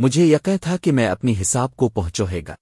مجھے یقین تھا کہ میں اپنی حساب کو پہنچوہے گا